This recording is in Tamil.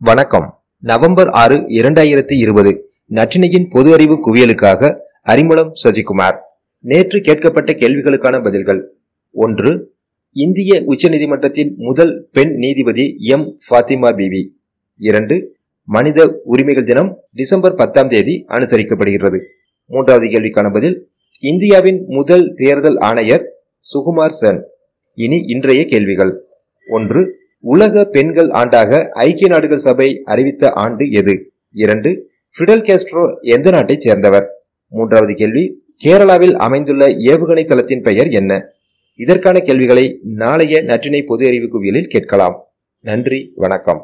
வணக்கம். நவம்பர் ஆறு இரண்டாயிரத்தி இருபது. நற்றினையின் பொது அறிவு குவியலுக்காக அறிமுகம் சசிகுமார். நேற்று கேட்கப்பட்ட கேள்விகளுக்கான பதில்கள். ஒன்று இந்திய உச்சநீதிமன்றத்தின் முதல் பெண் நீதிபதி எம். ஃபாத்திமா பிவி. இரண்டு மனித உரிமைகள் தினம் டிசம்பர் பத்தாம் தேதி அனுசரிக்கப்படுகிறது. மூன்றாவது கேள்விக்கான பதில் இந்தியாவின் முதல் தேர்தல் ஆணையர் சுகுமார் சென். இனி இன்றைய கேள்விகள். ஒன்று உலக பெண்கள் ஆண்டாக ஐக்கிய நாடுகள் சபை அறிவித்த ஆண்டு எது? இரண்டு ஃபிடல் கேஸ்ட்ரோ எந்த நாட்டைச் சேர்ந்தவர்? மூன்றாவது கேள்வி கேரளாவில் அமைந்துள்ள ஏவுகணை தளத்தின் பெயர் என்ன? இதற்கான கேள்விகளை நாளைய நற்றினை பொது அறிவு குவியலில் கேட்கலாம். நன்றி வணக்கம்.